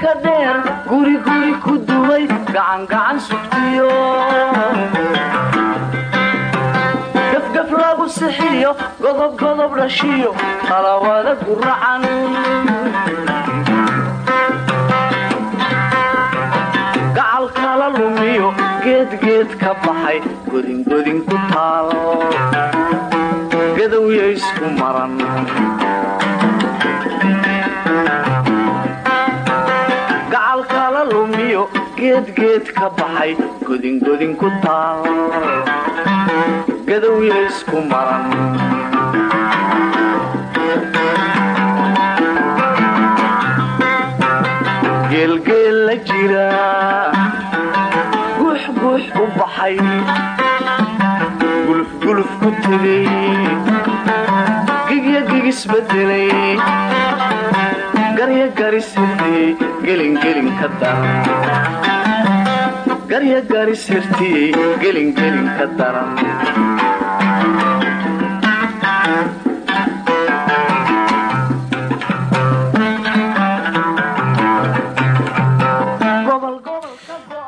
ka dheer guriguri ku duway gacangacan sugtiyo. Gafgaf lagu sixiyo godobgodob dhashiyo qalawada guracan gacal kala lumiyo geedgeed ka baxay godingodin ku taal gadowya isku maran geedgeed ka baxay godingodin ku taal gadowya isku maran geelgeel la jira guuxguux u baxay gulufguluf ku tegay gigya gigisbedelay garya garisirtiyey gelingelin ka daran garya garisirtiyey gelingelin ka daran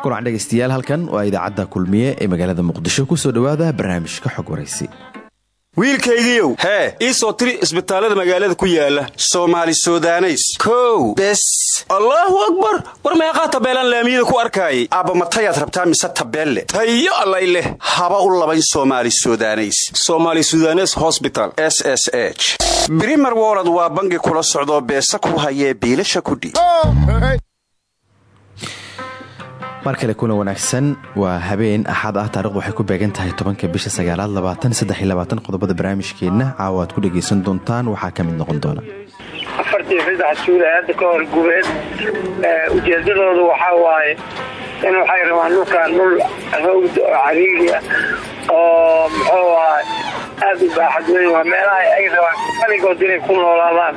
kulan dhegeystayaal halkan waa idaacadda kulmiye ee magaalada muqdisho ku soo dhowaada barnaamijka xog waraysi wiilkaygiiow. Hee ii soo tiri isbitaallada magaalada ku yaalla soomaali sudaneys. Kow bes. Allaahu akbar! War meeqaa tabeelaan laamiyada ku arkaayay. Aabbamatayaad rabtaa mise tabeelle? Tayo allay leh. Haba u labayn soomaali sudaneys. Somaali sudanes hosbital s s h. Brimer wolod waa bangi kula socdoo beesa ku hayee biilasha kudhiib mar kale kuna wanaagsan waa habeen axad ah taarikhdu waxay ku beegan tahay tobanka bisha sagaalaad labaatan qodobada barnaamijkeenna caawa aad ku dhegaysan doontaan waxaa ka mid noqon doona. Afartii saddex suula hadda ka hor gubeed ujeedadoodu waxaa waaye in waxay rabaan dhulkan dhul hawd oo cariiri ah oo muxuu ahay aada u baaxad weyn. Waa meelaha ay rabaan kaligood inay ku noolaadaan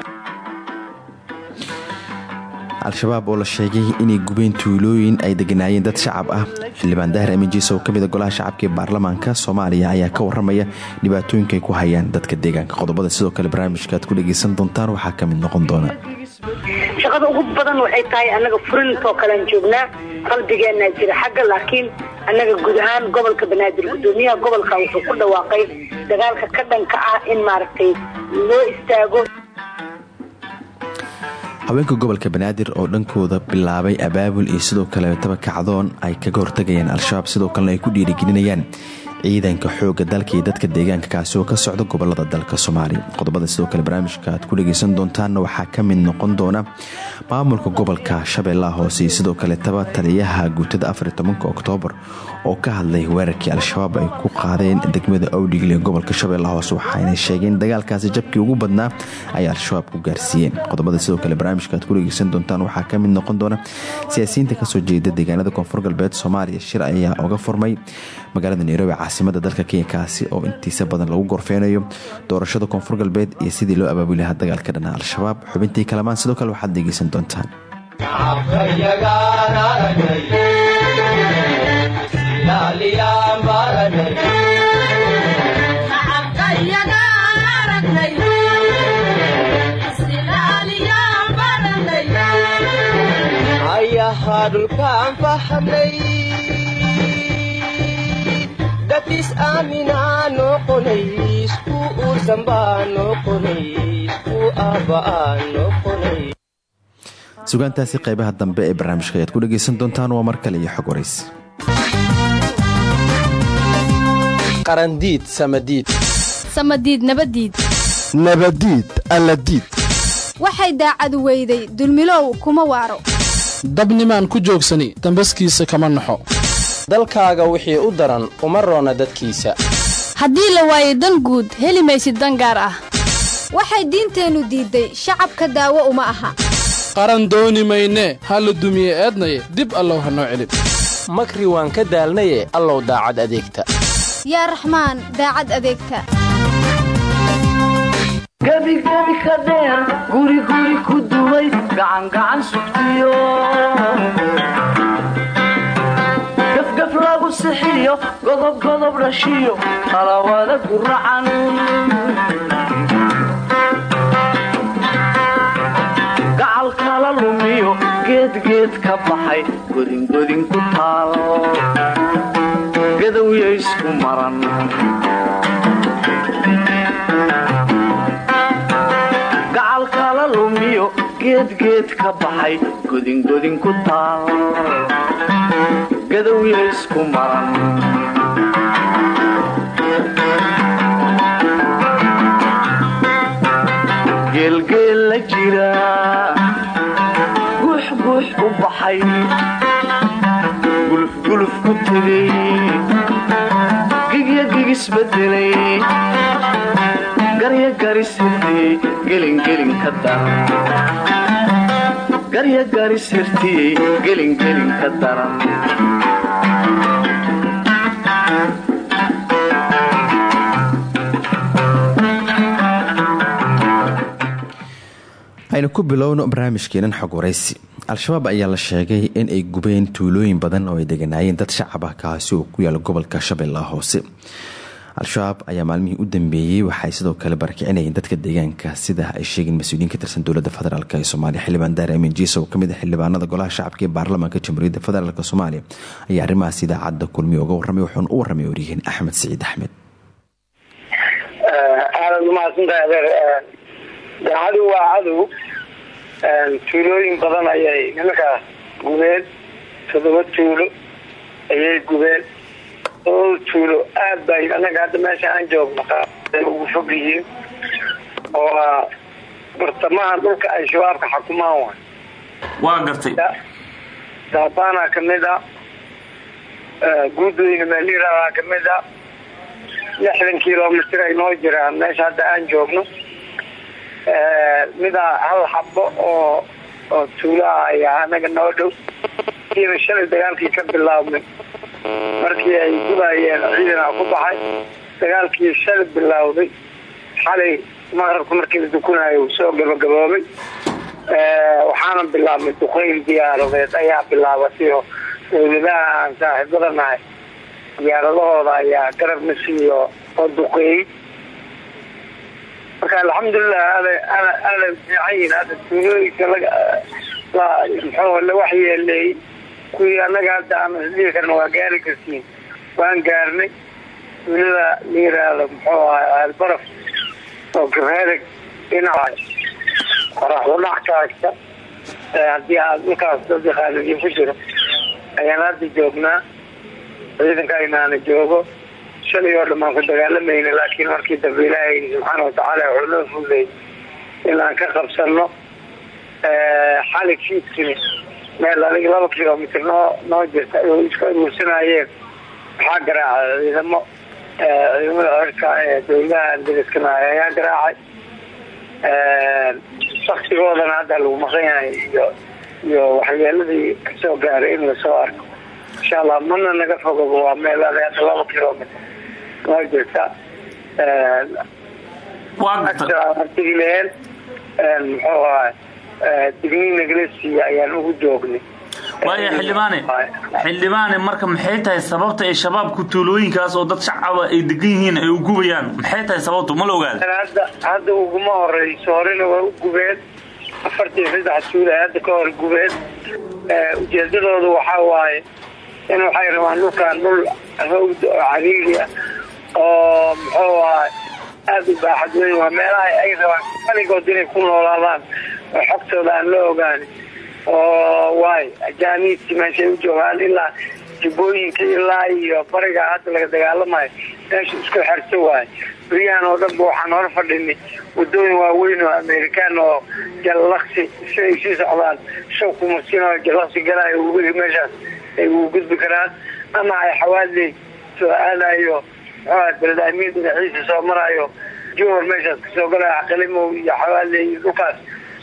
al-shabaab oo la sheegay inay gubeen tuulooyin ay deganaayeen dad shacab ah. Xildhibaan dahir amijiis oo ka mida golaha shacabka ee baarlamaanka soomaaliya ayaa ka waramaya dhibaatooyinka ay ku hayaan dadka deegaanka. Qodobada sidoo kale barnaamijka aad ku dhegaysan doontaan waxaa ka mid noqon doona. Shaqada ugu badan waxay tahay annaga furintoo kalean joognaa qalbigeenaa jira xagga laakiin annaga guud ahaan gobolka banaadir gudoomiyaha gobolka wuxuu ku dhawaaqay dagaalka ka dhanka ah in maaragtay loo istaago haweenka gobolka banaadir oo dhankooda bilaabay abaabul iyo sidoo kaleetaba kacdoon ay kaga hortagayaan al-shabaab sidoo kalena ay ku dhiirigelinayaan ciidanka xooga dalka iyo dadka deegaanka kaasi oo ka socda gobollada dalka soomaaliya qodobada sidoo kale barnaamijka aad ku dhagaysan doontaanna waxaa ka mid noqon doona maamulka gobolka shabeellaha hoose iyo sidoo kaleetaba taliyaha guutada afar tobanka oktoobar oo ka hadlay weerarkii al-shabaab ay ku qaadeen degmada awdhigle ee gobolka shabeellaha hoose waxayna sheegeen dagaalkaasi jabkii ugu badnaa ay al-shabaab ku gaarsiiyeen. Qodobada sidoo kale barnaamijka aad ku dhagaysan doontaan waxaa ka mid noqon doona siyaasiyiinta ka soo jeeda deegaanada koonfur galbeed soomaaliya. Shir ayaa oga furmay magaalada nairobi caasimada dalka kenya kaasi oo intiisa badan lagu gorfeynayo doorashada koonfur galbeed iyo sidii loo abaabuli lahaa dagaalka dhana al-shabaab. Xubintii kalamaan sidoo kale waxaad dhegeysan doontaan. Dhulkaan fahamnay aaminaa sugaantaasi qaybaha dambe ee barnaamijka ayaad ku dhegaysan doontaan waa mar kale iyo xog waraysi qarandiid samadiid. Samadiid nabadiid. Nabadiid alladiid. Waxay daacadu weyday dulmilow kuma waaro. Dabnimaan ku joogsani dambaskiisa kama naxo dalkaaga wixii u daran uma roona dadkiisa. Haddii la waayo dan guud heli maysid dan gaar ah. Waxay diinteennu diidday shacabka daawo uma aha. Qaran dooni maynee ha la dumiye eednaye dib allow ha noo celin. Makri waan ka daalnaye allow daacad adeegta. Yaa raxmaan daacad adeegta. Gebigebi ka dheer guriguri ku duway gacangacan sugtiyo lagu sixiyo godobgodob dhashiyo qalawada guracan gacal kala lumiyo geedgeed ka baxay godingodin ku taal. Gadowya isku maran. Gacalkala lumiyo ka baxay godingodin ku taal gadowya isku maran geelgeel la jira guuxguux u baxay gulufguluf ku tegay gigya gigisbedelay garya garisirtiyey gelingelin ka daran garya garisirtiyey gelingelin ka daran aynu ku bilowno barnaamijkeenan xog waraysi. Al-shabaab ayaa la sheegay in ay gubeen tuulooyin badan oo ay deganaayeen dad shacab ah kaasi oo ku yaalla gobolka shabeellaha hoose. Al-shabaab ayaa maalmihii u dambeeyey waxaay sidoo kale barakicinayeen dadka deegaanka sida ay sheegeen mas'uuliyiin ka tirsan dowladda federaalk ee soomaaliya. Xildhibaan daare amin jiisa oo ka mid ah xildhibaanada golaha shacabka ee baarlamaanka jamhuuriyadda federaalk soomaaliya ayaa arrimahaas idaacadda kulmiya uga warramay wuxuuna u warramay waryaheen axmed siciid axmed cadow waa cadow tuulooyin badan ayay nimankaas gubeen. Toddoba tuulo ayay gubeen. Toddoba tuulo aad bay anaga hadda meesha aan joogno ugu fog yihiin. Oo ah bartamaha dhulka ay shabaabka xakumaan waay waa gartay. Daabana ka mid a. Guudweyne meeliradaa ka mid a. Lixdan kilomitr ay noo jiraan. Meesha hadda aan joogno midaa hal xabo oo oo tuulaha ayaa anaga noo dhow. Kiina shalay dagaalkii ka bilaabmay. Markii ay gubayeen ciidana ku baxay dagaalkii shalay bilaawday xalay maqrabka markii la dukunaayo uu soo gabagaboobay. Waxaana bilaabmay duqeyl diyaaradeed ayaa bilaabatay oo dawladaha aan saaxiibada nahay. Diyaaradahooda ayaa garabna siiyo oo duqeeyey marka alxamdulilah aada fiicanyihin hadda tuulooyinka mxuu la waxyeeleeyey kuwii anaga hadda aan isdhihi waa gaari kartiin waan gaarnay tuulada la yiraahdo muxuu ahay albaraf oo gareereg dhinaca qoraxdudhac kaagta haddii aad dhulkaas dad jiro ayaan hadda joognaa ciidanka aynaana joogo shalay oo dhan baan ku dagaalamayna laakiin markii dambe ilaahay subxaana watacaala wuxuu noo fuday inaan ka qabsano xali fiidkini meel adiga laba kilomitr noo noo jirta oo isku aruursanayeen waxaa garaacay ciidamo ciidamada cirka ee dawladaha dariskanaay ayaa garaacay saktigoodana hadda lagu maqan yahay iyo iyo waxyeeladii ka soo gaaray in la soo arko insha allah mana naga fogoba waa meel ada laba kilomitr jirta muxuu ayaan ugu joognay waaya xildhibaane. xildhibaane marka maxay tahay sababta ay shabaabku tuulooyinkaas oo dad shacaba ay degan yihiin ay u gubayaan? Maxay tahay sababtu ma la ogaada hadda hadda uguma horeyso horena waa u gubeen afartii saddex tuula hadda ka hor gubeen ujeedadooda waxaa waaye in waxay rabaan dhulkaan dhul hawd oo cariiri ah oo muxuu ahay aada u baaxad weyn. Waa meelaha ay rabaan kaligood inay ku noolaadaan oo xogtooda aan la ogaani oo waay ajaaniibtii meeshay u joogaan ilaa jubbooyinka ilaa iyo bariga hadda laga dagaalamayo. Meesha isku xerto waay. Beryahan oo dhanba waxaan hor fadhinay. Wadooyin waaweyn oo amerikaan oo jallaqsi si ay sii socdaan. Shaw kumarsin oo jallaqsi galaayo meeshaas ay ugu gudbi karaan. Ama ay xawaadley soo aadayo muxuuha beledamiin dhinaciisa soo maraayo. Johor meeshaas ka soo galaayo qalimow iyo xawaadley iyo dhulkaas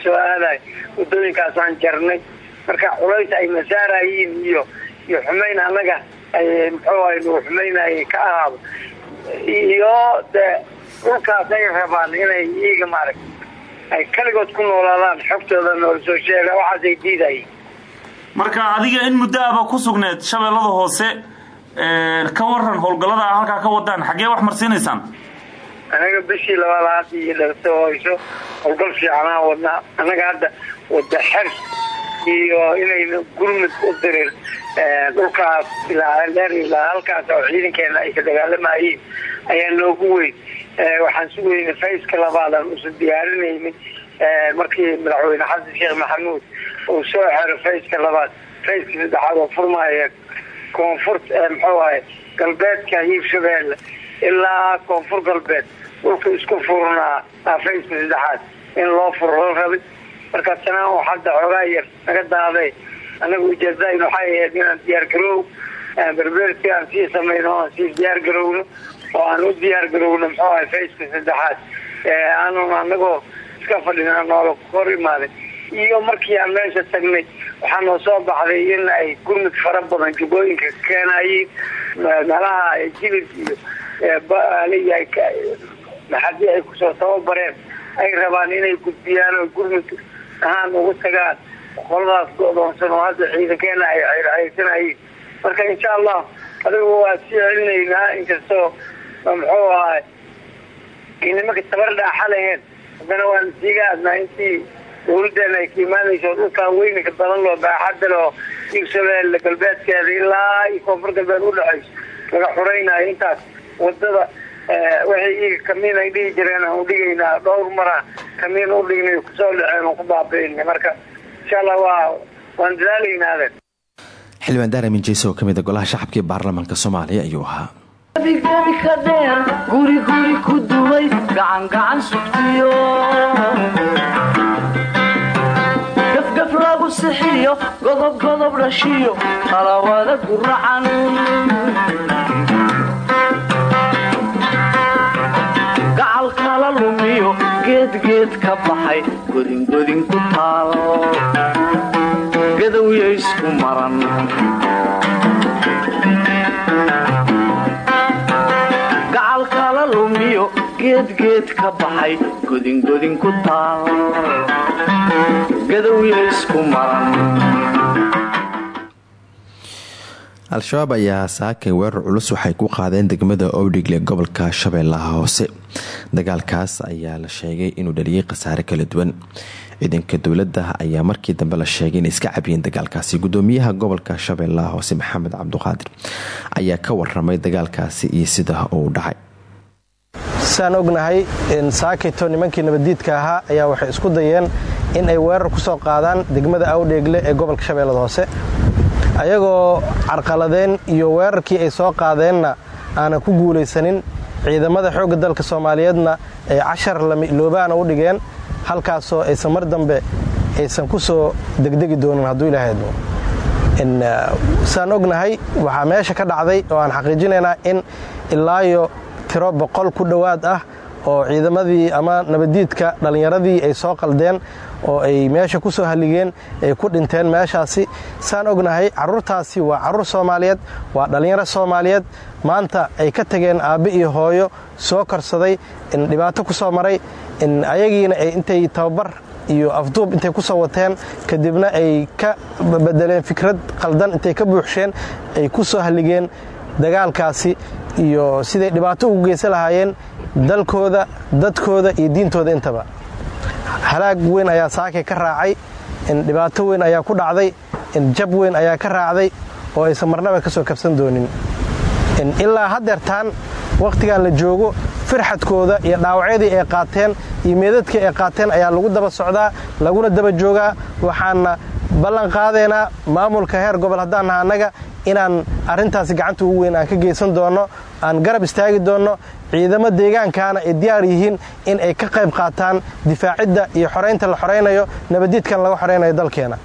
soo aadayo wadooyinkaasaan jarnay. Marka culays ay masaarayiin iyo iyo xumayn annaga muxuu ay nagu xumaynayay ka ahaado iyo de dhulkaas ay rabaan inay iyaga maarag ay kaligood ku noolaadaan xogtooda noola soo sheega waxaasay diidayeen marka adiga in muddo aba ku sugneed shabeellada hoose ka waran howlgallada a halkaa ka wadaan xaggee wax marsiinaysaan? Anaga bishii labaad hadda iyo dhagto hoyso howlgal fiicanaa wadnaa annaga hadda wada xer iyo inayna gurmud u dirin dhulkaas ilaa dheer ilaa halkaas oo ciidankeena ay ka dagaalamayeen ayaa noogu weyn. Waxaan sugayna fayska labaadaan usan diyaarinaynin markii madaxweyne xasan sheekh maxamuud uu soo xero fayska labaad. Fayska saddexaad oo furmaya koonfur muxuu ahay galbeedka hiirshabeelle ilaa koonfur galbeed dhulka isku furnaa fayska saddexaad in loo furo la rabay marka sanaa hadda xoogaa yar naga daaday anaga ujeedayn waxay ahayd inaan diyaar garoow berberti aan sii samayno aan sii diyaar garowno oo aan u diyaar garowno muxuu ahay fayska saddexaad. Aanun anagoo iska fadhina noola hor imaaday iyo markii aan meesha tagnay waxaa noo soo baxday in ay gurmud fara badan jubooyinka keenayiin meelaha jilib iyo maxadii ay ku soo tababareen. Ay rabaan inay gudbiyaan oo gurmud ahaan ugu tagaan. Qoladaas go-doonsan oo hadda ciidankeena ay xeyrxeyrsanayeen marka insha allah adigu waa sii celinaynaa inkastoo muxuu ahay nimanka tabar dhaaxa laheen haddana waan siiga adnaa intii dawladeena ay ka imaanayso dhulkaa weynaka badan loo baaxadda loo hiirshabeelle galbeedkeeda ilaa iyo koonfur galbeed udhexayso laga xuraynayo intaas. Wadada waxay iyaga kamiin ay dhihi jireen aan udhigaynaa dhowr mara kamiin udhignay ku soo dhaceen oo ku baabi'ina marka insha allah waa waan dadaalaynaadeen xildhibaan daaramin jeyse oo ka mid a golaha shacabka ee baarlamaanka soomaaliya ayuu ahaa. Gebigebi ka dheer guri guri ku duway gacan gacan sugtiyo lagu sixiyo godob dhashiyo qalawada guracan gacal kala lumiyo geedgeed ka baxay godingodin ku taal gadowya isku maran geedgeed ka baxay godingodin ku taal gadowya isku maran al-shabaab ayaa saakay weerar culus waxay ku qaadeen degmada owdhigle gobolka shabeellaha hoose. Dagaalkaas ayaa la sheegay inuu dhaliyay khasaare kala duwan. Ciidanka dowladda ayaa markii dambe la sheegay inay iska cabiyeen dagaalkaasi. Gudoomiyaha gobolka shabeellaha hoose maxamed cabduqaadir ayaa ka waramay dagaalkaasi iyo sida uu dhacay saan ognahay saakayto nimankii nabaddiidka ahaa ayaa waxay isku dayeen in ay weerar ku soo qaadaan degmada awdheegle ee gobolka shabeellada hoose. Ayagoo carqaladeen iyo weerarkii ay soo qaadeenna aanan ku guulaysanin ciidamada xoogga dalka soomaaliyeedna ay cashar loobaana u dhigeen halkaasoo aysan mar dambe aysan ku soo degdegi doonin hadduu ilaahadmo saan ognahay waxaa meesha ka dhacday oo aan xaqiijinaynaa in ilaayo tiro boqol ku dhowaad ah oo ciidamadii ama nabaddiidka dhallinyaradii ay soo qaldeen oo ay meesha ku soo halligeen ay ku dhinteen meeshaasi. Saan ognahay carruurtaasi waa carruur soomaaliyeed waa dhallinyaro soomaaliyeed. Maanta ay ka tageen aabbe iyo hooyo soo korsaday in dhibaato ku soo maray in ayagiina ay intay tababar iyo afduub intay ku soo wateen. Kadibna ay ka bedeleen fikrad qaldan intay ka buuxsheen ay ku soo halligeen dagaalkaasi iyo siday dhibaato ugu geysan lahaayeen dalkooda dadkooda iyo diintooda intaba. Halaag weyn ayaa saakay ka raacay dhibaato weyn ayaa ku dhacday in jab weyn ayaa ka raacday oo aysan marnaba ka soo kabsan doonin. Ilaa haddeertaan wakhtigan la joogo firxadkooda iyo dhaawacyadii ay qaateen iyo meedadkii ay qaateen ayaa lagu daba socdaa laguna daba joogaa. Waxaana ballan qaadaynaa maamulka heer gobol haddaan naha annaga inaan arrintaasi gacanta ugu weyn aan ka geysan doonno aan garab istaagi doonno ciidamo deegaankaana ay diyaar yihiin in ay ka qayb qaataan difaacidda iyo xoraynta la xoraynayo nabaddiidkan laga xoraynayo dalkeena.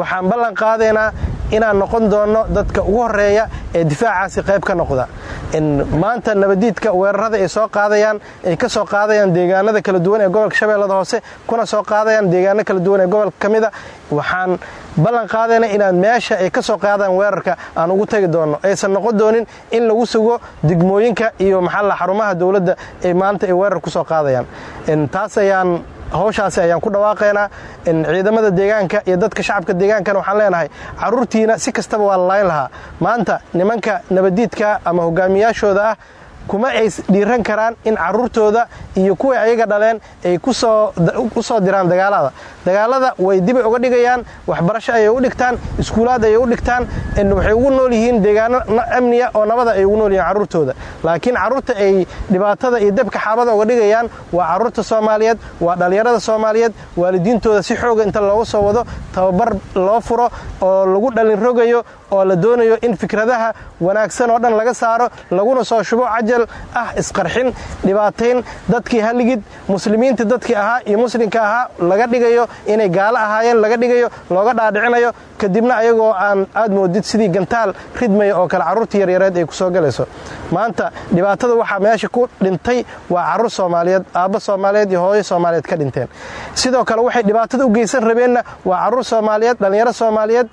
Waxaan ballan qaadaynaa inaan noqon doonno dadka ugu horreeya ee difaacaasi qayb ka noqda maanta nabaddiidka weerarada ay soo qaadayaan ay ka soo qaadayaan deegaanada kala duwan ee gobolka shabeellada hoose kuna soo qaadayaan deegaano kala duwan ee gobolka ka mida waxaan ballan qaadayna inaan meesha ay ka soo qaadaan weerarka aan ugu tagi doonno aysan noqon doonin in lagu sugo degmooyinka iyo maxalla xarumaha dowladda ay maanta ay weerar ku soo qaadayaan. Taas ayaan hawshaasi ayaan ku dhawaaqaynaa ciidamada deegaanka iyo dadka shacabka deegaankana waxaan leenahay carruurtiina si kastaba waa la layn lahaa. Maanta nimanka nabaddiidka ama hogaamiyaashooda ah kuma ay dhiiran karaan in caruurtooda iyo kuwii ayaga dhaleen ay ku soo diraan dagaalada. Dagaalada way dibay uga dhigayaan waxbarasho ayay u dhigtaan iskuulaad ayay u dhigtaan waxay ugu nool yihiin deegaano amniya oo nabada ay ugu nool yihiin carruurtooda laakiin carruurta ay dhibaatada iyo dabka xaabada uga dhigayaan waa carruurta soomaaliyeed waa dhallinyarada soomaaliyeed waalidiintooda si xooga inta loogu soo wado tababar loo furo oo lagu dhalin rogayo oo la doonayo in fikradaha wanaagsan oo dhan laga saaro laguna soo shubo cajal ah isqarxin dhibaatayn dadkii haligid muslimiinta dadkii ahaa iyo muslimka ahaa laga dhigayo inay gaalo ahaayeen laga dhigayo looga dhaadhicinayo kadibna ayagoo aan aad moodid sidii gantaal ridmaya oo kale carruurta yaryareed ay ku soo galayso. Maanta dhibaatada waxaa meesha ku dhintay waa carruur soomaaliyeed aabba soomaaliyeed iyo hooyo soomaaliyeed ka dhinteen. Sidoo kale waxay dhibaatada u geysan rabeenna waa carruur soomaaliyeed dhallinyaro soomaaliyeed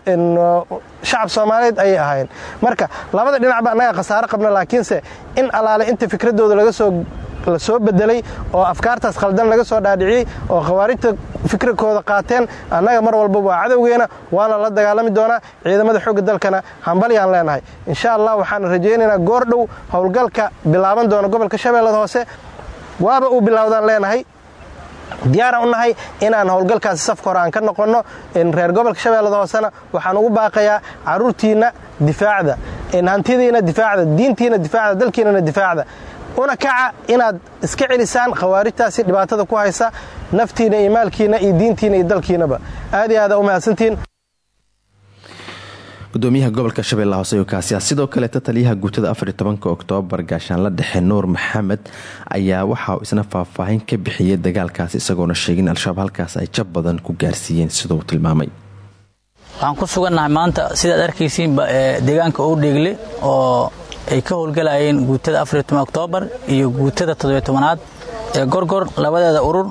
shacab soomaaliyeed ayay ahaayeen. Marka labada dhinacba annaga khasaaro qabna laakiinse in allaale inta fikradooda laga soo la soo bedelay oo afkaartaas khaldan laga soo dhaadhiciyey oo khawaarijta fikirkooda qaateen annaga mar walba waa cadowgeena waana la dagaalami doonaa ciidamada xoogga dalkana. Hambalyaan leenahay. Insha allah waxaan rajaynaynaa goor dhow howlgalka bilaaban doona gobolka shabeellada hoose. Waaba uu bilowdaan leenahay. Diyaaraan u nahay inaan howlgalkaasi safka hore aan ka noqonno. Reer gobolka shabeellada hoosena waxaan ugu baaqayaa carruurtiinna difaacda hantidiina difaacda diintiina difaacda dalkiinana difaacda una kaca inaad iska celisaan khawaarijtaasi dhibaatada ku haysa naftiina iyo maalkiina iyo diintiina iyo dalkiinaba. Aad iyo aada u mahadsantiin. Gudoomiyaha gobolka shabeellaha hoose kaasiya sidoo kaleeta taliyaha guutada afar tobanka oktoobar gaashaanla dhexe nuur maxamed ayaa waxa uu isna faahfaahin ka bixiyey dagaalkaasi isagoona sheegay in al-shabaab halkaas ay jab badan ku gaarsiiyeen siduu tilmaamay. Waxaan ku sugannahay maanta sidaad arkaysiinba ee deegaanka ou dheegle oo ay ka howlgalayeen guutada oktoobar iyo guutada tobanaad ee gorgor labadeeda urur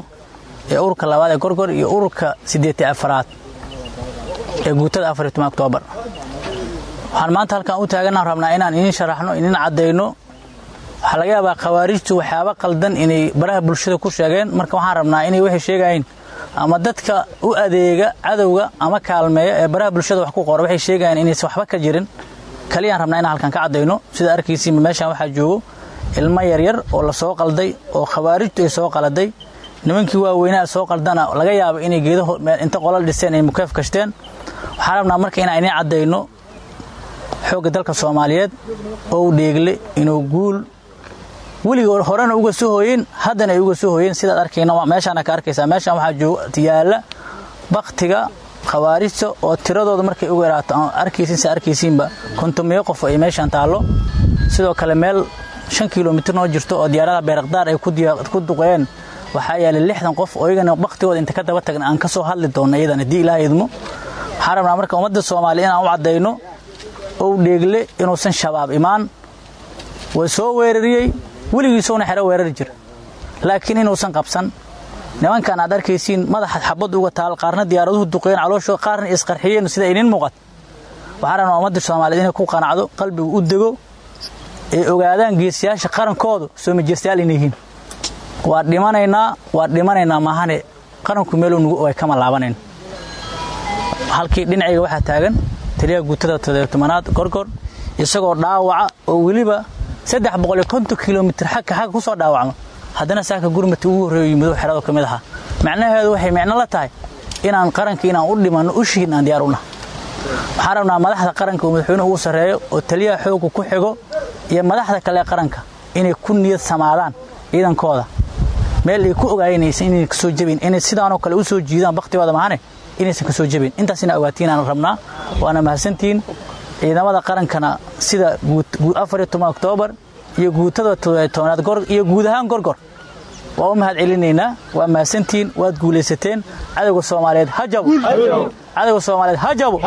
ee ururka labaad ee gorgor iyo ururka afaraad ee guutada oktoobar waxaan maanta halkaan u taaganaan rabnaa inaan idiin sharaxno idiin caddayno. Waxaa laga yaabaa khawaarijtu waxyaaba qaldan inay baraha bulshada ku sheegeen. Marka waxaan rabnaa inay waxay sheegayeen ama dadka u adeega cadowga ama kaalmeeya ee baraha bulshada wax ku qora waxay sheegayaan inaysan waxba ka jirin kaliyaan rabnaa inaan halkaan ka caddayno. Sida arkaysiinba meeshaan waxaa joogo ilmo yaryar oo la soo qalday oo khawaarijtu ay soo qaladay nimankii waaweynaa soo qaldana laga yaabo inay geedo inta qolal dhiseen ay mukeef kashteen. Waxaan rabnaa marka inaan idiin caddayno xoogga dalka soomaaliyeed oo u dheegle inuu guul weligood horena uga soo hooyeen haddana ay uga soo hooyeen sidaad arkayna meeshaana ka arkaysaa. Meeshaan waxaa jooga yaalla baktiga khawaarijta oo tiradooda markay uga yaraato aan arkaysiinsa arkaysiinba kontomiyo qof ay meeshaan taallo. Sidoo kale meel shan kilomitir noo jirto oo diyaaradaha beerakdaar ay ku duqeen waxaa yaallay lixdan qof oo iyagana baktigooda inta ka daba tagna aan ka soo hadli doonno iyadan haddii ilaah idmo. Waxaan rabnaa marka ummadda soomaaliya inaan u caddayno ou dheegle inuusan shabaab imaan. Way soo weerariyey weligiisuuna xero weerari jira laakiin inuusan qabsan nimankan aad arkaysiin madaxa xabad uga taal qaarna diyaaraduhu duqeen calooshooda qaarna isqarxiyeen sida idin muuqat waxaan rabnaa ummadda soomaaliyeed inay ku qanacdo qalbigu u dego ay ogaadaan geesiyaasha qarankoodu soo majirstayaal inay yihiin. Waa dhimanaynaa waa dhimanaynaa maahane qaranku meeluu nugu ogay kama laabanayn halkii dhinacayga waxaa taagan taliyaha guutada todobtobanaad gorgor isagoo dhaawaca oo weliba saddex boqol iyo konton kilomitir xagka ku soo dhaawacma haddana saaka gurmati ugu horreeyo yimido xerado ka mid macnaheedu waxay micno la tahay inaan qaranka inaan u dhimanno u shihin aan diyaar unah waxaan rabnaa madaxda qaranka oo madaxweyne ugu sarreeyo oo taliyaha xoogga ku xigo iyo madaxda kale ee qaranka inay ku niyad samaadaan ciidankooda meel ay ku ogaayinaysan inay ka soo jebin inay sidaanoo kale u soo jiidaan baktigooda mahane inaysan ka soo jebin. Intaasina ogaatiin rabnaa waana mahadsantihiin ciidamada qarankana sida afar iyo iyo guutada toddobiy tobanaad iyo guud ahaan gorgor waa u mahad celinaynaa? Waa mahadsantihiin waad guulaysateen? Cadowga soomaaliyeed ha jabo cadowga soomaaliyeed ha jabo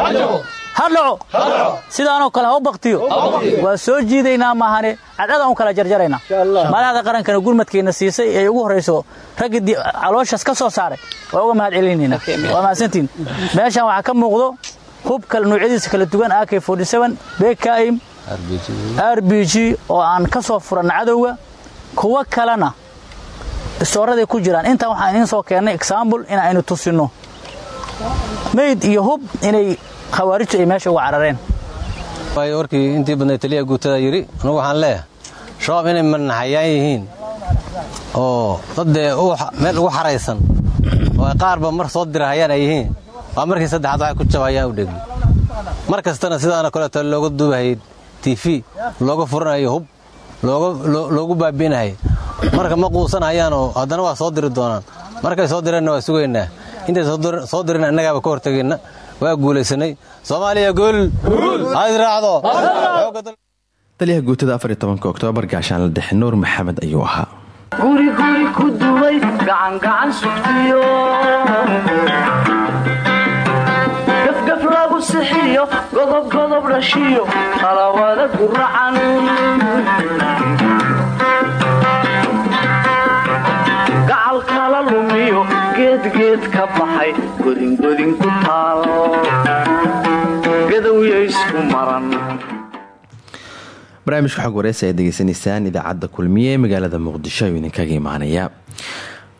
ha dhaco. Sidaanoo kale ha u baktiyo waa soo jiidaynaa maahane. Cadcadaan u kala jarjaraynaa. Madaxda qarankana gurmadkeenna siisay ee ugu horrayso raggii calooshaas ka soo saaray. Waa uga mahad celinaynaa. Waa mahadsantihiin meeshaan waxaa ka muuqdo hubka nuucyadiisa kala duwan ak bkm r b g. Oo aan ka soo furanna cadowga. Kuwo kalena istooraday ku jiraan. Intaa waxaan idiin soo keennay in aynu tusinno mayd iyo hub inay khawaarijtu ay meesha uga carareen. Warkii intii badnay taliyaha guutada yidhi anugu waxaan leeyahay shabaab inay manaxayaan yihiin oo daddee meel ugu xaraysan oo qaarba mar soo dirahayaan ay yihiin waa markii saddexaad waxay ku jabhayaan u dhegli mar kastana sidaana kaleeto looga duubahayay tifi looga furanayo hub loogu baabi'inahay marka ma quusanahayaanoo haddana waa soo diri doonaan. Markay soo direenna waa sugaynaa intay soo dirin innagaaba ka hortagayna waa guulaysanay. Soomaaliya guul! Ha israacdo! Taliyaha guutada afar tobanka oktoobar gaashaanla dhexe nuur maxamed ayuu ahaa. Guriguri ku duway gacangacan sugtiyo. Gafgaf lagu sixiyo godobgodob dhashiyo qalawada guracan kala lumiyo geedgeed ka baxay godingodin ku taal. Gadowya isku maran. Barnaamijka xog wareysa ayaad degeysanaysaan idaacadda kulmiye ee magaalada muqdisho ayuu idinkaga imaanaya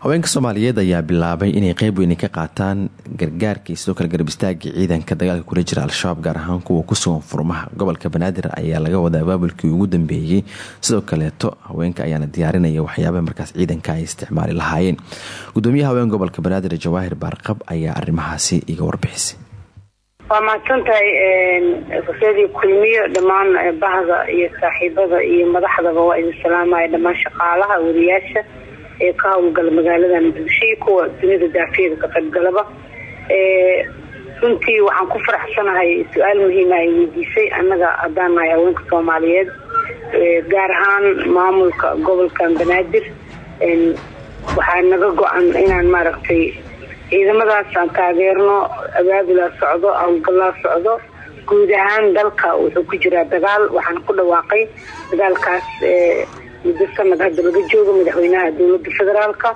haweenka soomaaliyeed ayaa bilaabay inay qeyb weyni ka qaataan gargaarkii sidoo kale garbistaagii ciidanka dagaalka kula jira al-shabaab gaar ahaan kuwa ku sugan furmaha. Gobolka banaadir ayaa laga wada abaabulkii ugu dambeeyey. Sidoo kaleeto haweenka ayaana diyaarinaya waxyaabaha markaas ciidanka ay isticmaali lahaayeen. Gudoomiyaha haweenka gobolka banaadir jawaahir baarqab ayaa arrimahaasi iga warbixisay. Waa mahadsan tahay rufyadii kulmiyo dhammaan bahda iyo saaxiibada iyo madaxdaba waa idin salaamaya dhammaan shaqaalaha wariyaasha ee ka howlgala magaalada muqdisho iyo kuwa dunida daafiyada ka qaybgalaba runtii waxaan ku faraxsanahay su'aal muhiima ay weydiisay annaga haddaan nahay haweenka soomaaliyeed gaar ahaan maamulka gobolkan banaadir waxaa naga go-an inaan maaragtay ciidamadaas aan taageerno abaabulaa socdo howlgalaa socdo. Guud ahaan dalka wuxuu ku jiraa dagaal waxaana ku dhawaaqay dagaalkaas muddo sanad hadda laga joogo madaxweynaha dowladda federaalka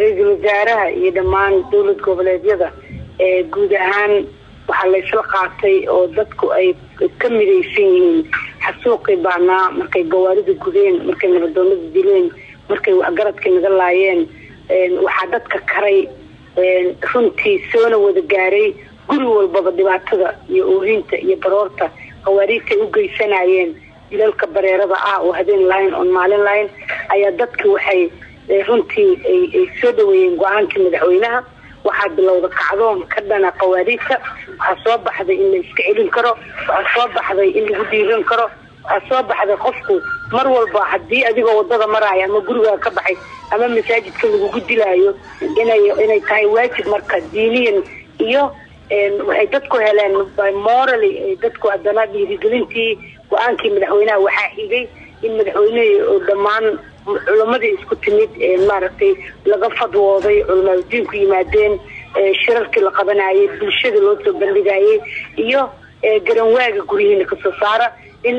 ra'iisul wasaaraha iyo dhammaan dowlad goboleedyada guud ahaan waxaa laysla qaatay oo dadku ay ka midaysan yihiin xasuuqii baanaa markay gawaarida gudeen markay nabadoonada dileen markay waxgaradka naga laayeen waxaa dadka karay runtii soona wada gaaray guri walbaba dhibaatada iyo oohinta iyo baroorta qawaariidta ay u geysanayeen dilalka bareerada ah oo habeen lahayn oon maalin lahayn ayaa dadki waxay runtii ay soo dhaweeyeen go'aankii madaxweynaha. Waxaa bilowda kacdoon ka dhana qawaariidta waxaa soo baxday in la iska celin karo. Waxaa soo baxday in lagu dhiiran karo. Waxaa soo baxday qofku mar walba haddii adigoo waddada maraayo ama gurigaa ka baxay ama masaajidka lagugu dilaayo inay tahay waajib marka diiniyan iyo waxay dadku heleen morally dadku haddana dhiirigelintii go'aankii madaxweynaha waxaa xigay in madaxweynehii oo dhammaan culamadii isku timid maaragtay laga fadwooday culamaadudiinku yimaadeen shirarkii la qabanayay bulshada loo soo bandhigayay iyo garanwaaga guryihiina ka soo saara in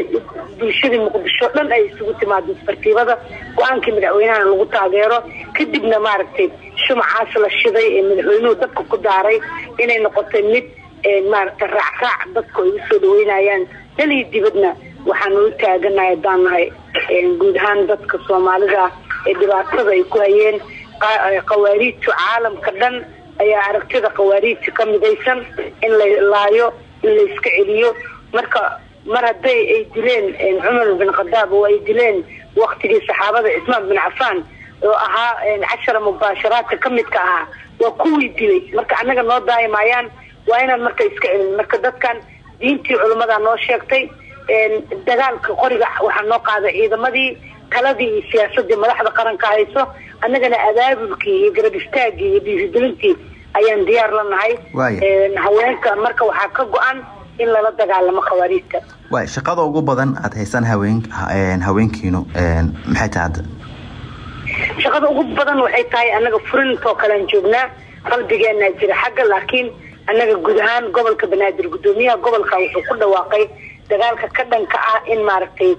bulshadii muqdisho dhan ay isugu timaado tartiibada go'aankii madaxweynahana lagu taageero. Kadibna maaragtay shumacaas la shiday ee madaxweynuhu dadka ku daaray inay noqotay mid maaragtay raacraac dadku ay u soo dhaweynayaan dal iyo dibadna waxaanu u taaganahay haddaan nahay guud ahaan dadka soomaalida ee dhibaatada ay ku hayeen. Qawaariidtu caalamka dhan ayaa aragtida qawaariidta ka midaysan in la laayo in la iska celiyo. Marka mar hadday ay dileen cumar bin khadaab oo ay dileen waktigii saxaabada cismaan bin cafaan oo ahaa cashara mubaasharaadka ka midka ahaa waa kuwii dilay marka annaga noo daayi maayaan waa inaan marka iska celin. Marka dadkan diintii culimmadaa noo sheegtay dagaalka qoriga waxaa noo qaaday ciidamadii taladii siyaasadii madaxda qaranka hayso annagana abaabulkii iyo garab istaagii iyo dhiirigelintii ayaan diyaar la nahay haweenka marka waxaa ka go-an in lala dagaalamo khawaariijta. Waay shaqada ugu badan aada haysaan haween haweenkiinu maxay tahay hadda? Shaqada ugu badan waxay tahay annaga furintoo kalean joognaa qalbigeenaa jira xagga laakiin annaga guud ahaan gobolka banaadir gudoomiyaha gobolka wuxuu ku dhawaaqay dagaalka ka dhanka ah in maaragtay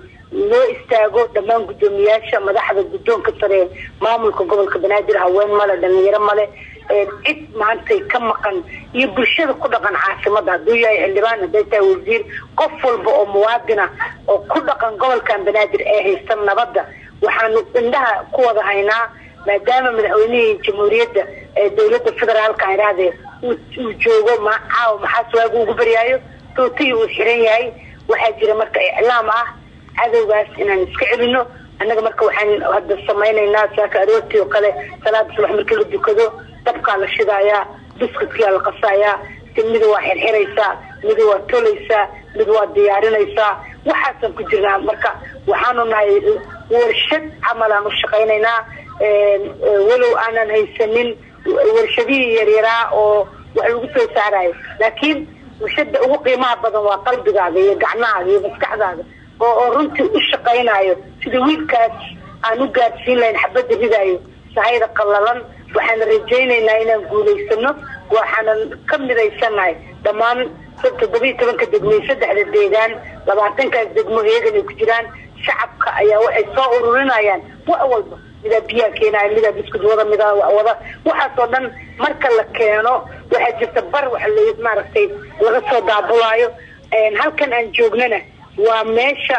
loo istaago dhammaan gudoomiyaasha madaxda guddoonka sare maamulka gobolka banaadir haween male dhalinyaro male cid maantay ka maqan iyo bulshada ku dhaqan caasimada. Hadduu yahay xildhibaan hadday tahay wasiir qof walba oo muwaadina oo ku dhaqan gobolkan banaadir ee haysta nabadda waxaanu indhaha ku wada haynaa maadaama madaxweynihii jamhuuriyadda ee dowladda federaalka idhahdee uu joogo caawa maxaas waagu ugu baryaayo? Dootihii uu xiran yahay. Waxaa jira marka iclaam ah. Cadowgaas inaan iska celino. Annaga marka waxaan hadda samaynaynaa saaka aroortii oo kale salaada subax markii la dukado dabkaa la shidaayaa buskudkaa la qasayaa si mid waa xirxiraysaa mid waa tolaysaa mid waa diyaarinaysaa waxaasaan ku jirnaa marka. Waxaanu nahay warshad camalaan u shaqaynaynaa. Walow aanan haysanin warshadihii yaryaraa oo wax lagu soo saarayo. Laakiin warshada ugu qiimaha badan waa qalbigaaga iyo gacmahaaga iyo maskaxdaada oo runtii u shaqaynayo sida wiilkaas aan u gaadsiin lahayn xabadda ridaayo sahayda qallalan waxaan rajaynaynaa inaan guulaysano waxaanan ka midaysanahay dhammaan toddobiiy tobanka degmo iyo saddexda deegaan labaatankaas degmo heegan ay ku jiraan shacabka ayaa waxay soo ururinayaan wax walba midaa biyaha keenayo midaa biskud wada midaa wada waxaasoo dhan marka la keeno waxaa jirta bar wax l maaragtay laga soo daabulaayo halkan aan joognana waa meesha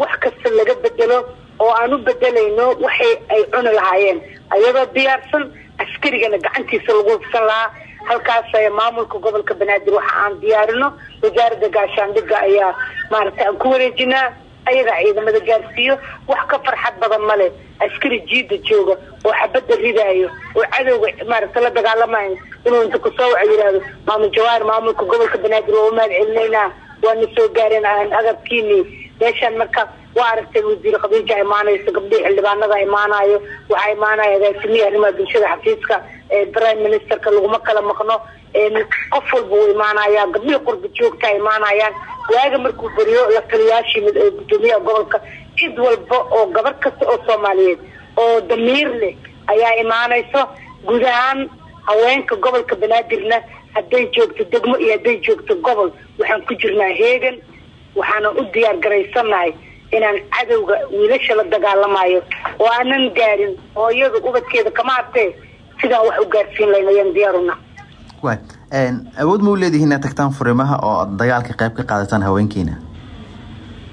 wax kasta laga bedelo oo aan u bedelayno waxay ay cuni lahaayeen. Ayadoo diyaarsan askarigana gacantiisa lagu hubsan lahaa. Halkaas maamulka gobolka banaadir waxa aan diyaarino. Wasaarada gaashaandhiga ayaa maaragtay aan ku wareejinaa ayagaa ciidamada gaarsiiyo wax ka farxad badan male askari jiida jooga oo xabadda ridaayo oo cadowga maaragta la dagaalamayo inuu inta ku soo waxa yidhaahdo maamul jawaar maamulka gobolka banaadir waa umahad celinaynaa waana soo gaareen agabkiini meeshaan marka waa aragteen wasiir khadiija imaanayso gabdhihii xildhibaanada imaanayo waxaa imaanaya agaasimihii arrimaha bulshada xafiiska prime ministerka laguma kala maqno qof walba uu imaanaya gabdhihii qurba joogtaa imaanayaan waaga markuu beriyo la taliyaashii gudoomiyaha gobolka cid walba oo gabar kasta oo soomaaliyeed oo damiir leh ayaa imaanayso guud ahaan haweenka gobolka banaadirna hadday joogto degmo iyo hadday joogto gobol waxaan ku jirnaa heegan waxaanan u diyaar garaysanahay inaan cadowga wiilasha la dagaalamayo oo aanan gaarin hooyada ubadkeeda kama hartee sidaan wax u gaarsiin ayaan diyaaruna awood ma u leedihiin inaad tagtaan furimaha oo aad dagaalka qayb ka qaadataan haweenkiina?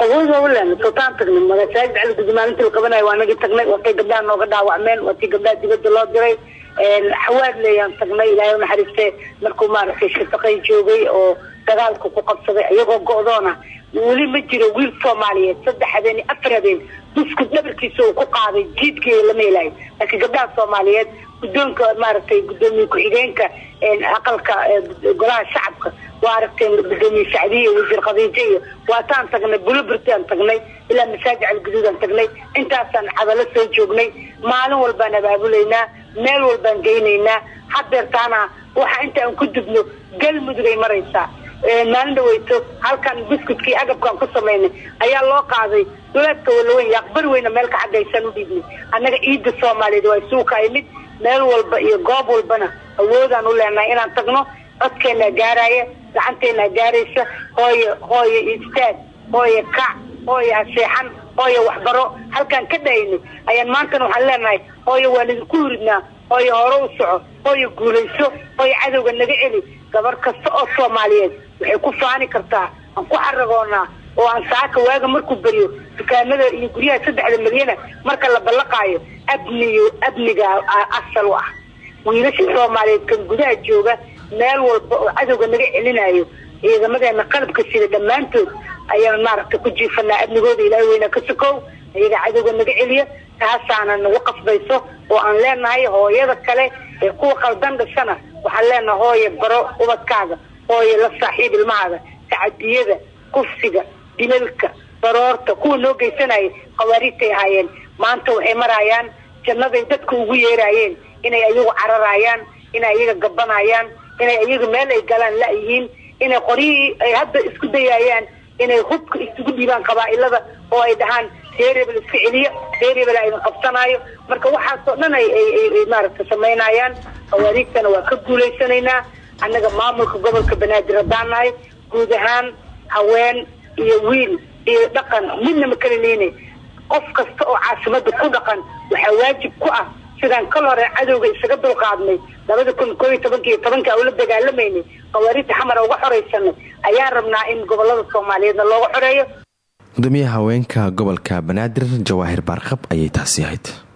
Awood waa ulen sotaan tagnay magasaajid cali gudi maalintii la qabanayo waa nagii tagnay waatay gabdhaha nooga dhaawacmeen waatii gabdhaha dibadda loo diray. Xawaad leeyaan tagnay ilaahay unaxariiste markuu maaragtay shaqay joogay oo dagaalka ku qabsaday iyagoo go-doona. Weli ma jiro wiil soomaaliyeed saddex habeen afar habeen buskud dhabarkiisa uu ku qaaday jiidkeeda lama helayo laakiin gabdhaha soomaaliyeed guddoonka maaragtay guddoomiye ku-xigeenka aqalka golaha shacabka waa aragteen gudoomiye sacdiye wasiir khadiijo iyo waataan tagnay bulubirtaan tagnay ilaa masaajid calguduudaan tagnay intaasaan cadalo soo joognay. Maalin walbaan abaabulaynaa meel walbaan geynaynaa. Hadeertaana waxa inta aan ku dubno galmudug ay maraysaa maalin dhaweyto halkan buskudkii agabkaan ku samaynay ayaa loo qaaday duleedka walaweyn aqbari weyna meel ka xagaysaan u dhiibnay annaga ciidda soomaaliyeed waa isuuka imid meel walba iyo goob walbana awoodaan u leenahay inaan tagno codkeenaa gaaraya gacanteenaa gaaraysa hooye hooye istaag hooye kac hooye haseexan hooye waxbaro. Halkaan ka dhaynay ayaan maantana waxaan leenahay hooye waan idinku huridnaa hooye hore u soco hooye guulayso hooye cadowga naga celi gabar kasta oo soomaaliyeed waxay ku faani kartaa aan ku xaragoonaa oo aan saaka waaga markuu beriyo dukaamada iyo guryaha saddexda milyana marka la ballaqaayo abniyo abniga asal u ah. Wiilasha soomaaliyeed kan gudaha jooga meel walba oo cadowga naga celinayo ciidamadeena qalabka sida dhammaantood ayaan maaragta ku jiifanaa amnigooda ilaahay weyna ka sokow ayaga cadowga naga celiya taasaana nagu qasbayso oo aan leenahay hooyada kale ee kuwa qaldan dhashana waxaan leenahay hooye baro ubadkaaga hooye la saaxiib ilmahaaga tacadiyada kufsiga dilalka baroorta kuwa noo geysanaya khawaariijtay ahaayeen. Maanta waxay marayaan jannaday dadka ugu yeeraayeen inay ayagu cararayaan inay ayaga gabanayaan inay ayaga meel ay galaan la-yihiin inay qoryihii ay hadda isku dayayaan inay hubka isugu dhiibaan qabaa'ilada oo ay dhahaan reer hebel iska celiya reer hebel a idin qabsanaayo. Marka waxaasoo dhan ay maaragta samaynayaan khawaariijtana waa ka guulaysanaynaa annaga maamulka gobolka banaadir haddaan nahay guud ahaan haween iyo wiil iyo dhaqan midna ma kala leynay qof kasta oo caasimada ku dhaqan waxaa waajib ku ah sidaan kal hore cadowga isaga dulqaadnay. Labada kun koob iyo tobanka iyo tobanka dagaalamaynay khawaariijta xamara uga xoraysanay ayaan rabnaa in gobollada soomaaliyeedna looga xoreeyo. Gudoomiyaha haweenka gobolka banaadir jawaahir baarqab ayay taasi ahayd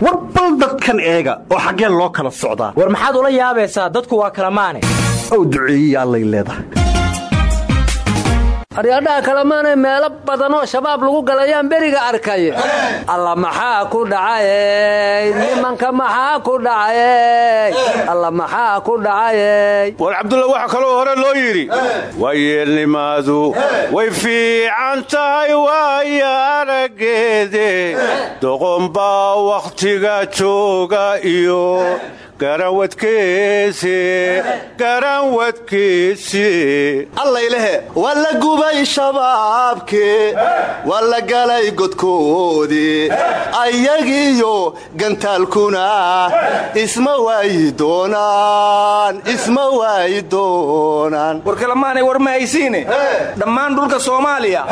war bal dadkan eega oo xaggee loo kala socdaa. War maxaad ula yaabaysaa? Dadku waa kala maane. Ow duceeyiya allay leedahay aryadhaha kalemaanay meelo badanoo shabaab lagu galayaan beriga arkay. Alla maxaa ku dhacayey nimanka maxaa ku dhacayey alla maxaa ku dhacayey war cabdulla waxaa kaloo hore loo yidhi waayeelnimaadu way fiican tahay waaya araggeede doqonbaa wakhtiga jooga iyo allaylehe waa la gubay shabaabke waa la galay godkoodii ayagiiyo gantaalkuna isma waayi doonaan isma waayi doonaan. War kalemaanay war ma haysiine? Dhammaan dhulka soomaaliya.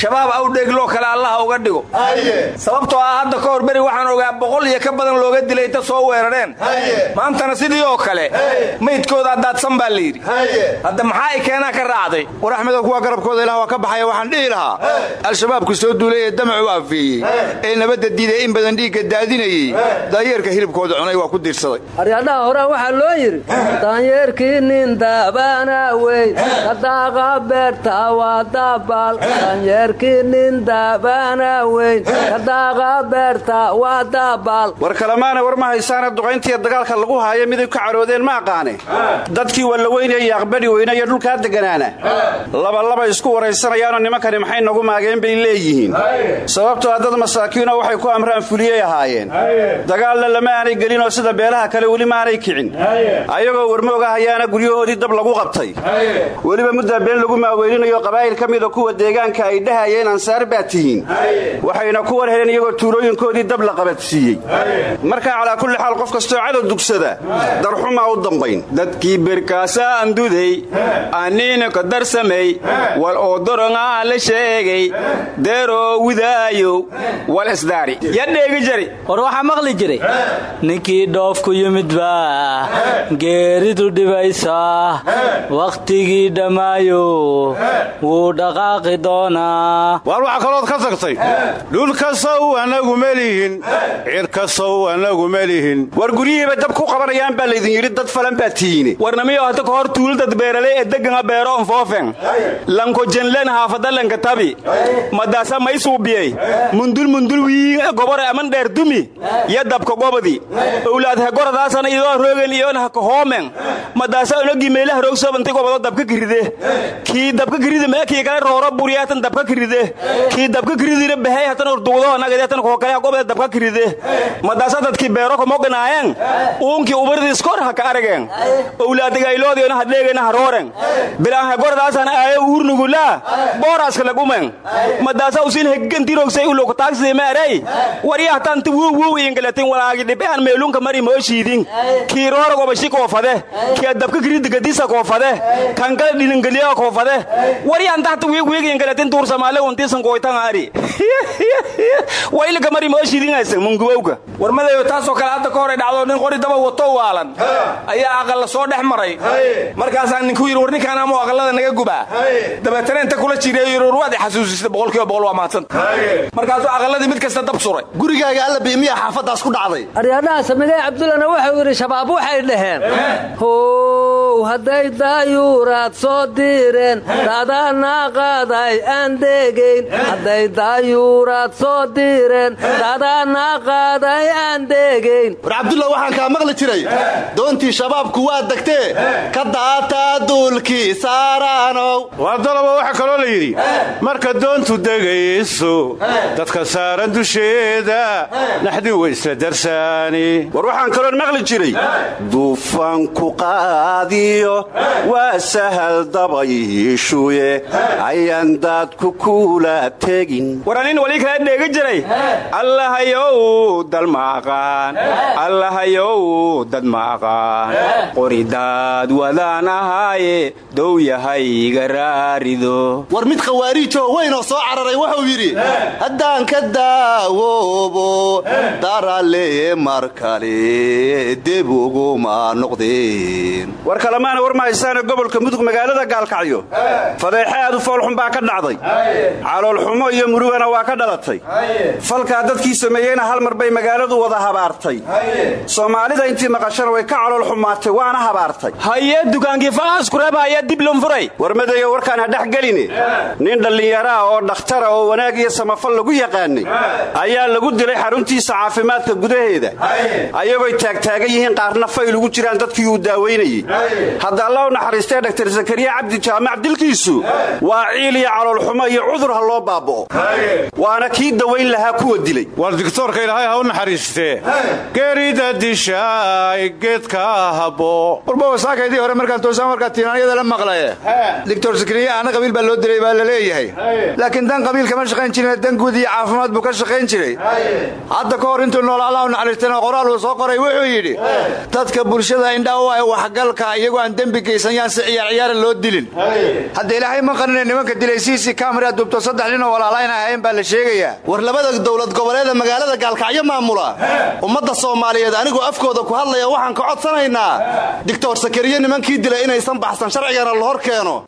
Shabaab awdheegloo kale allaha uga dhigo. Sababtoo ah hadda ka hor beri waxaan ogaa boqol iyo ka badan looga dilay ta soo weerareen maantana sidii oo kale maydkoodaa daadsan baa layidhi hadda maxaa i keenaa ka raacday? War axmedow kuwa garabkooda ilaah waa ka baxaya waxaan dhihi lahaa. Al-shabaabku soo duulay ee damacu afeeyey ee nabadda diiday in badan dhiigga daadinayey. Daanyeerka hilibkooda cunay waa ku diirsaday aryadhaha horaa waxaa loo yidhi. Daanyeerkii nin daabana weyn kadaaqa beerta waa daabal daanyeerkii nin daabana weyn kadaaqa beerta waa daabal war kalemaana war ma haysaana duqayntiiyo dagaalka lagu haayo miday ka caroodeen ma aqaane? Dadkii wallaweynaya aqbadhi weynaya dhulkaa deganaana labalaba isku waraysanayaanoo nimankani maxay nagu maageen bay leeyihiin. Sababtoo a dad masaakiinoo waxay ku amraan fuliyey ahaayeen. Dagaalna lama aanay gelinoo sida beelaha kale weli maanay kicin. Ayagoo warmooga hayaana guryahoodii dab lagu qabtay. Weliba muddaa been lagu maaweelinayo qabaa'il ka mida kuwa deegaanka ay dhahayeen ansaar baa tihiin. Waxayna ku war heleen iyagoo tuulooyinkoodii dab la qabadsiiyey. Markaa calaa kulli xaal qof kastoo cadow dugsada darxumaa u dambayn. Dadkii berkaasaa anduday aniina ka darsamay wal oodorongaa la sheegay deeroo widaayow wal isdaari ya dheegi jari. War waxaa maqli jiray ninkii dhoofku yimid baa geeridu dhibaysaa wakhtigii dhammaayo wuu dhaqaaqi doonaa. Waar waxaa kalood ka tagtay dhulkasow anagu melihin cirkasow anagu melihin war guryihiiba dab ku qabanayaan baa laydin yidhi dad falan baa tihiine warnamiyo hata ka hor tuuladad beeraley ee deganga beero onfoofen lanko jenlen haafadalanka tabi. Madaasa maysuubiyey mundul mundul wiin gobore aman dheer dumi. Ya dabka gobadi. Owlaad he goradaasana idoo roogen iyona haka hoomen madaasa onogii meelaha roogsobanti gobado dabka kiride kii dabka kiride meekii kale rooro buriyaatan dabka kiride kii dabka kiridina behey hatan ordugudo nagadeetan kookaleha gobada dabka kiride madaasa dadkii beero kamoganaayeen uunkii ubardi iskor haka arageen owlaadagayloodiona hadheegena harooren bilaan he goradaasana aayo uurnugulaa booraaska lagumen madaasa usin hegantirogsay ulokutaagsimeerey waryahtanti wuw ingaletin walaagi dhibean meelunka mari mooshiidin kii roora gobashi koofade kii dabka kiridi gadisa koofade kankala dhiningeliya koofade waryantahta wiig wiig ingaletin tuursamaale untisan koytan ari waylika mari mooshiidingaysan mungubowga warmadayo taasoo kale hadda ka hor ay dhacdo nin qori daba wato waalan. Ayaa aqalla soo dhex maray. Markaasaa ninku yidhi war ninkaan amu aqallada naga gubaa dabeetana inta kula jireeyo war waad i xasuusisay boqolkiiba boqol waa mahadsanta markaasuu aqalladii mid kasta dab suray. Gurigaaga alla biimiya xaafaddaas ku dhacday. Aryadhaha samigay cabdullana wuxuu yidhi shabaab waxay dhaheen. How hadday daayuuraad soo diireen dadana qaaday aan deegayn. Hadday daayuuraad soo diireen dadana qaaday aan deegayn maqli jiray. Doontii shabaabku waa degtee. Ka daataa duulkii saaraanow waadalaba waxaa kaloo la yidhi marka doontu degayso dadka saaran dusheeda naxdin way isla darsaani. War waxaan kaloon maqli jiray duufaanku qaadiyo waa sahal dabayshuye ayaan daadku kula tegin. War anin wali kala dheegi jiray allahayow dalmaaqaan allahayow dad maaqaan qoridaad wadaan ahaaye dow yahay iga raarido war mid khawaariijoo weynoo soo cararay wuxuu yidhi haddaan ka daawoobo daralee mar kale deb uguma noqdeen. War kalemaana war mahaysaane gobolka mudug magaalada gaalkacyo. Fadeexe aad u foolxun baa ka dhacday. Caloolxumo iyo murugana waa ka dhalatay. Falkaa dadkii sameeyeyna hal mar bay magaaladu wada habaartay soomaalida intii maqashana way ka caloolxumaatay waana habaartay. Haye dukaankii falaaskureeba ayaa dib lunfuray warmadeeyo warkaan ha dhex geline nin dhallinyaraa oo dhakhtara oo wanaag iyo samafal lagu yaqaanay ayaa lagu dilay xaruntiisa caafimaadka gudaheeda. Ayagoy taagtaagan yihiin qaarna fayl ugu jiraan dadkii uu daawaynayey hadda alla u naxariistee dhaktar zakariya cabdi jaamac dilkiisu waa ciil iyo caloolxumo iyo cudur ha loo baaba'o waana kii dawayn lahaa kuwa dilay. War digtoorka ilaahay ha u naxariistee. Geerida dishaay geedka habo warbawasaakaydii hore markaan toosaan markaa tiinaanyada la maqlaye. Doctor zakariya aana qabiil baa loo dilay baa la leeyahay. Laakiin dan qabiil kama shaqayn jirin dan guud iyo caafimaad buu ka shaqayn jiray. Hadda ka hor intuu nool allah u naxariistana qoraal uu soo qoray wuxuu yidhi dadka bulshada indhaa u ah waxgalka iyagoo aan dembi geysan yaan si ciyaar loo dilin. Hadda ilaahay ma qarine nimanka dilay siisi kamara dubto saddex nin oo walaalayna ahayn baa la sheegayaa. War labada dowlad goboleeda magaalada gaalkacyo maamula. Ummadda soomaaliyeed anigoo afkooda ku hadlaya waxaan ka codsanaynaa. Doctor sakariye nimankii dilay inaysan baxsan sharcigana la hor keeno.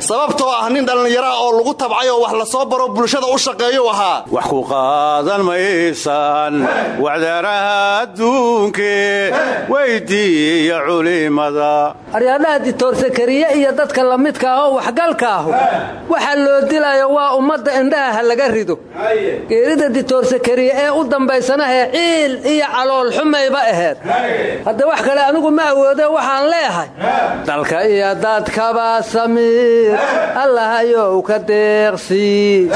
Sababtoo ah nin dhallinyaraha oo lagu tabcay oo wax la soo baro bulshada u shaqeeyu ahaa wax ku qaadan maysan wacdaaraha adduunke weydiiya culimada. Aryaadhaha dictor sakariye iyo dadka lamidka ah oo waxgalka ahu waxaa loo dilayo waa ummadda indhaha ha laga rido. Geerida dictor sakariye ee u dambaysanahee ciil iyo calool xumayba aheed hadda wax kale anigu ma awoode waxaan leeyahay dalka iyo dadkaba samiir allahayow ka deeqsii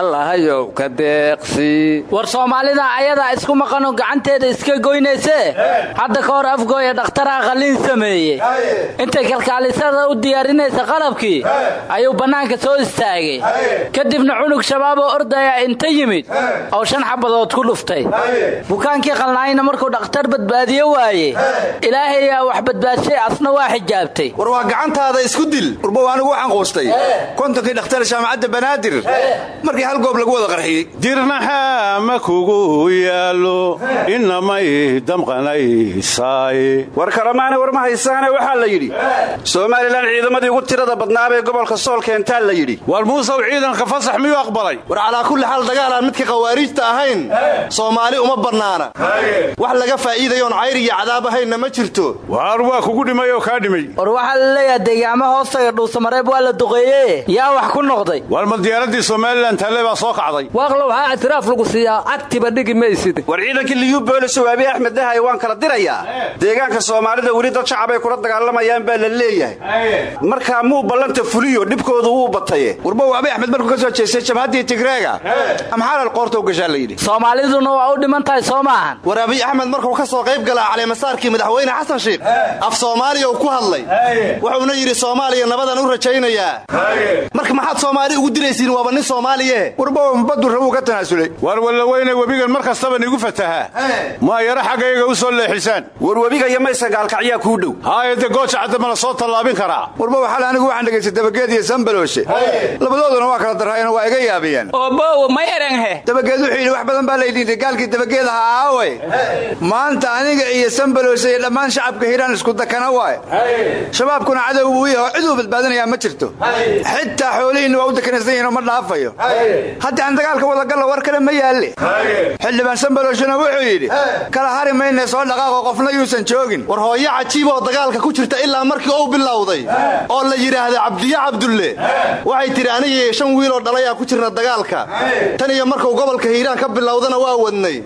allahayow ka deeqsii war soomaalida ayadaa isku maqanoo gacanteeda iska goynaysee hadda ka hor afgooya dhakhtaraa qalliin sameeyey. Intay kalkaalisada u diyaarinaysa qalabkii ayuu bannaanka soo istaagay. Kadibna cunug shabaab oo ordaya inta yimid. Oo shan xabadood ku dhuftay. Bukaankii qalnaayna markuu dhakhtar badbaadiyo waaye. Ilaahayaa wax badbaadshay asna waa xijaabtay. War waa gacantaada isku dil. Urbow anigu waxaan quustay kontonkii dhakhtar jaamacadda banaadir. Markii hal goob lagu wada qarxiyey. Dirnaxa ma kugu yaalo inamay damqanaysaay war kalemaana war ma haysaane waxaa la yidhi. Somalilan ciidamadii ugu tirada badnaabee gobolka sool keentaa la yidhi. War muusow ciidanka fasax miyuu aqbalay? War calaa kulli xaal dagaalaan midka khawaariijta ahayn. Soomaali uma bannaana. Wax laga faa'iidayoon cayr iyo cadaab ahaynna ma jirto. Waar waa kugu dhimay oo kaa dhimay? War waxaa la leeyaha deegaamo hoostaga dhuusamareeb waa la duqeeye yaa wax ku noqday? War ma diyaaraddii somalilan talle baa soo kacday. Waaqlow waxaa ictiraaf lagu siiyaa. Cagtiba dhigi maysid. War ciidankii liyuu booliso waabi axmed dahaye waan kala dirayaa deegaanka soomaalida weli dad shacabay kula dagaalamayaan baa la leeyahay. Markaa muu ballanta fuliyo dhibkoodu wuu bataye. Warbow abi axmed markuu ka soo jeestay jabhaddii tigreega. Amxaalal qoorta u gashaa la yidhi. Soomaaliduna waa u dhiman tahay soo maahan. War abiy axmed markuu ka soo qayb galaa caleemasaarkii madaxweyne xasan shiikh af soomaaliya ku hadlay. Wuxuuna yidhi soomaaliya nabadan u rajaynayaa. Marka maxaad soomaali ugu dilaysiin waaba nin soomaaliye. Rabuu ka tanaasulay. War wallaweyne webigan mar kastaba nigu fatahaa maa yaro xaggayga u soo leexisaan. War webiga iyo maysa gaalkacyaa kuu dhow. Haayade gooja cadda ma la soo tallaabin karaa? Warbow xal anigu waxaan dhegaystay dabageed iyo sambalooshe labadooduna waa kala darraayeen waa iga yaabayaan obow ma eranghe dabageed wuxuu yidhi wax badan baa laydhiintay gaalkii dabageed ahaa aawe maanta aniga iyo sambalooshe iyo dhammaan shacabka hiiraan isku dakana waay shabaabkuna cadow uu yaho cid uu badbaadinayaa ma jirto. Xitaa xoolihiinna waa u dekanaysan yihinoo ma dhaafayo. Hadda aan dagaalka wadagalla war kale ma yaalle xildhibaan sambaloshena wuxuu yidhi kala hari mayne soo dhaqaaqo qofna yuusan joogin. War hooyo cajiib oo dagaalka ku jirta ilaa markii uu bilowday oo la yidhaahda cabdiye cabdulle. Waxay tidhi anigii shan wiiloo dhalayaa ku jirna dagaalka. Tan iyo markuu gobolka hiiraan ka bilowdana waa wadnay.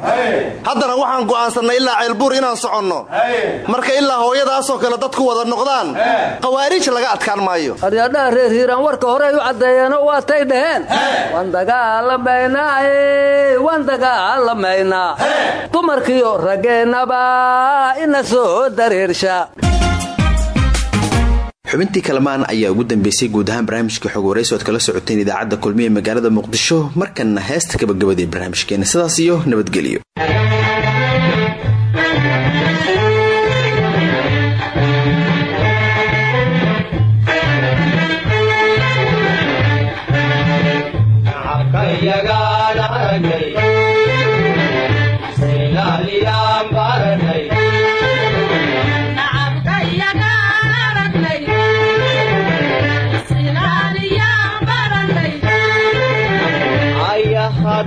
Haddana waxaan go'aansannay ilaa ceelbuur duur inaan soconno. Marka ilaa hooyadaasoo kale dadku wada noqdaan khawaariij laga adkaan maayo. Aryadhaha reer hiiraan warka horey u caddeeyeeno waatay dhaheen waan dagaalamaynaae waan dagaalamaynaa dumarkiyo raggeennaba ina soo dareersha xubintii kalamaan ayaa ugu dambeysay guud ahaan barnaamijka xog waraysi oad kala socoteen idaacadda kulmiye magaalada muqdisho markanna heesta gabagabadee barnaamijkeena. Sidaas iyo nabadgelyo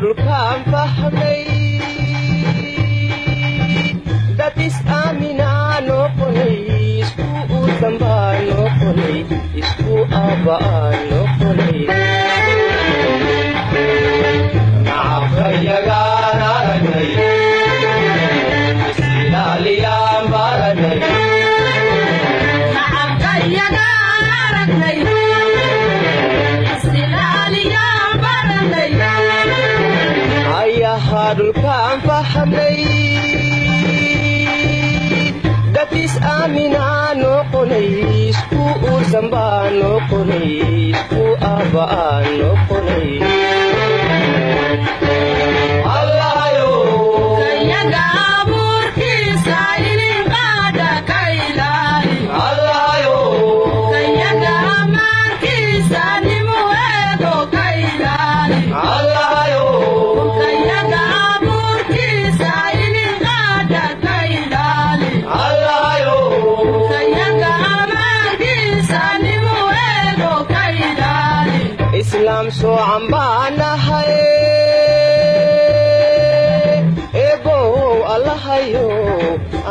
dhulkaan fahmay dad is-aaminaa noo isku uusan baa noo qolay isku aabba'aa noo soocan baanahay eebow allahayo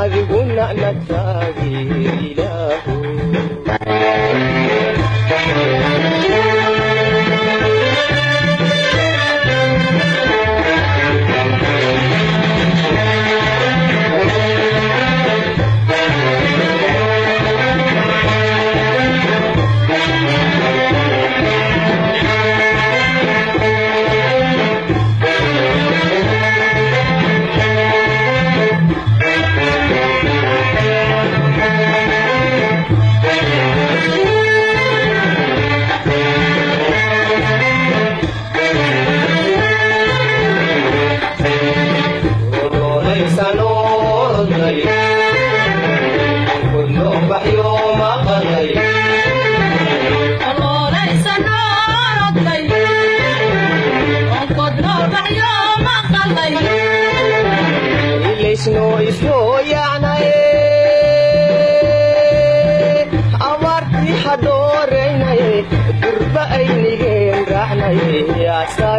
adiguna nagtaagi ilaahu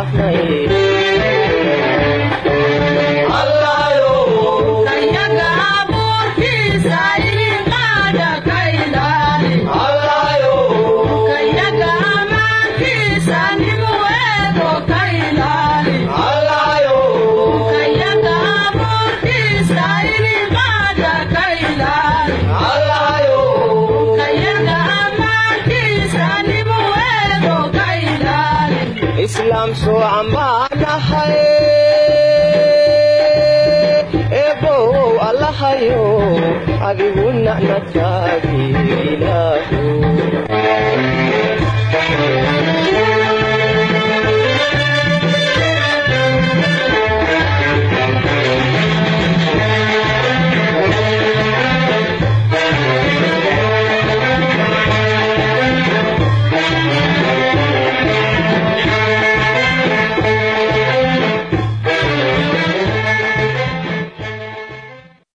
asaageen nacnacaabiinaahu